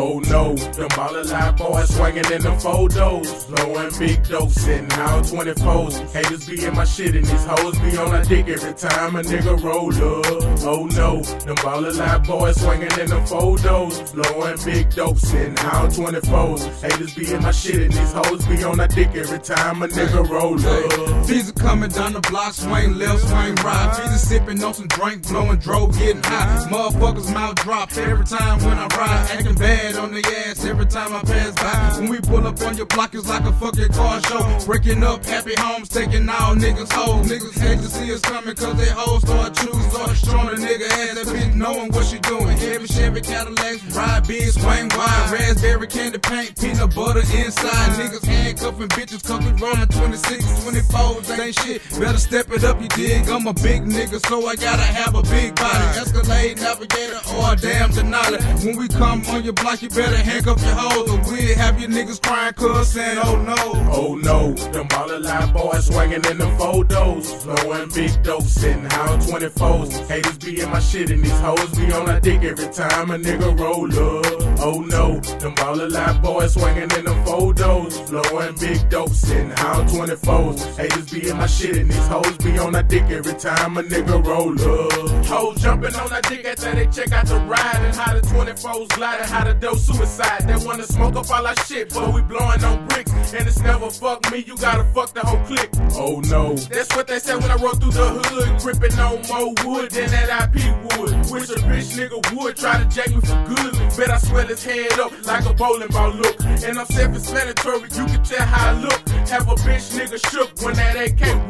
Oh, no, them all alive boys swinging in the photos. Low and big dose, sitting out 24s. Haters be in my shit and these hoes be on my dick every time a nigga roll up. Oh no, them all alive boys swinging in the photos. Low and big dope, sitting out 24s. Haters be in my shit and these hoes be on my dick every time a nigga roll up. Visa coming down the block, swing left, swing right. Visa sipping on some drink, blowing dro, getting high. Motherfuckers mouth drop every time when I ride. Acting bad on the ass every time I pass by. When we pull up on your block, it's like a fucking car show. Breaking up happy homes, taking all niggas hoes. Niggas hate to see us coming cause they hoes start choosing. Start showing a nigga ass, that bitch knowing what she doing. Heavy Chevy Cadillacs, ride big, swing wide. Raspberry candy paint, peanut butter inside. Niggas handcuffing bitches, cause we running 26, 24s, ain't shit. Better step it up, you dig? I'm a big nigga, so I gotta have a big body. Escalade, navigator, or damn Denali. When we come on your block, you better handcuff your hoes, or we'll have your niggas crying, cuz saying, oh no. Oh no, them all alive boys swinging in the photos. Low and big dose, sitting on 24s. Haters be in my shit and these hoes be on a dick every time a nigga roll up. Oh no, them all alive boys swinging in the photos. Low and big dope, sitting out 24s. Haters be in my shit and these hoes be on a dick every time a nigga roll up. Hoes jumping on that dick after they check out the ride and how the 24s gliding, how the dope suicide. They wanna smoke up all our shit, but we blowing on bricks. And it's never fuck me, you gotta fuck the whole clique. Oh no, that's what they said when I rode through the hood, gripping on more wood than that IP would. Wish a bitch nigga would try to jack me for good. Swell his head up like a bowling ball look. And I'm self-explanatory, you can tell how I look. Have a bitch nigga shook when that AK.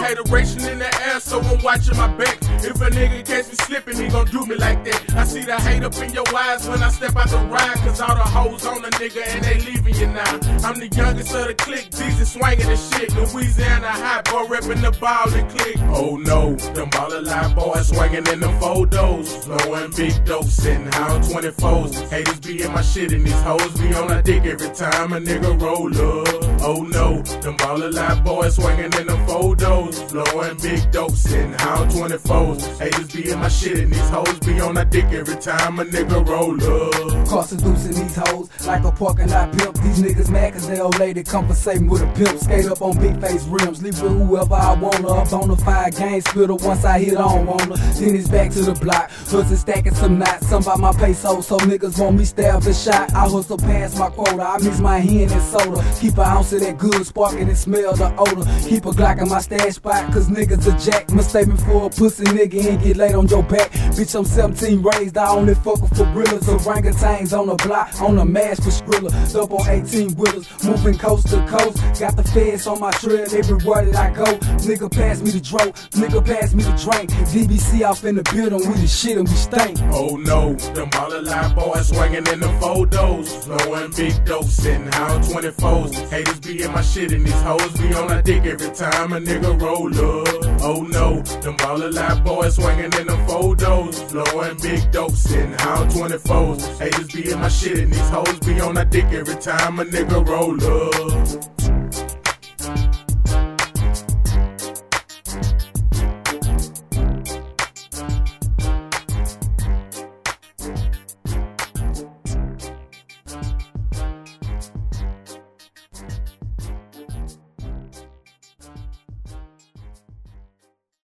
Hateration in the air, so I'm watching my back. If a nigga catch me slipping, he gon' do me like that. I see the hate up in your eyes when I step out the ride, cause all the hoes on the nigga and they leaving you now. I'm the youngest of the clique, Jesus swinging the shit. Louisiana hot boy reppin' the ball and click. Oh no, them all alive boys swinging in the photos. Low and big dope, sitting out 24s. Haters be in my shit and these hoes be on a dick every time a nigga roll up. Oh no, them all alive boys swinging in the photos. Low and big dope, sitting out 24s. Haters be in my shit and these hoes be on my dick every time a nigga roll up. Caught seducing these hoes like a parking lot pimp. These niggas mad cause they old lady compensating with a pimp. Skate up on big face rims, leave with whoever I wanna. Up on the fire gang spitter once I hit on wanna. Then it's back to the block, hustle stacking some knots. Some by my peso, so niggas want me stab the shot. I hustle past my quota, I mix my hen and soda. Keep an ounce of that good sparking and smell the odor. Keep a Glock in my stash spot, cause niggas a jack. Mistake me for a pussy nigga and get laid on your back. Bitch, I'm 17 raised, I only fuck with gorillas. Orangutans on the block, on the mash for Skrilla. Up on 18 wheelers, moving coast to coast. Got the feds on my trail everywhere that I go. Nigga pass me the dro, nigga pass me the drink. DBC off in the building, we the shit and we stink. Oh no, them all alive boys swinging in the photos. Low and big dope, sitting out 24s. Haters be in my shit and these hoes be on my dick every time a nigga roll Oh no, them all alive boys swinging in the photos. Low and big dope, sitting out 24s. Haters be in my shit and these hoes be on a dick every time a nigga roll up.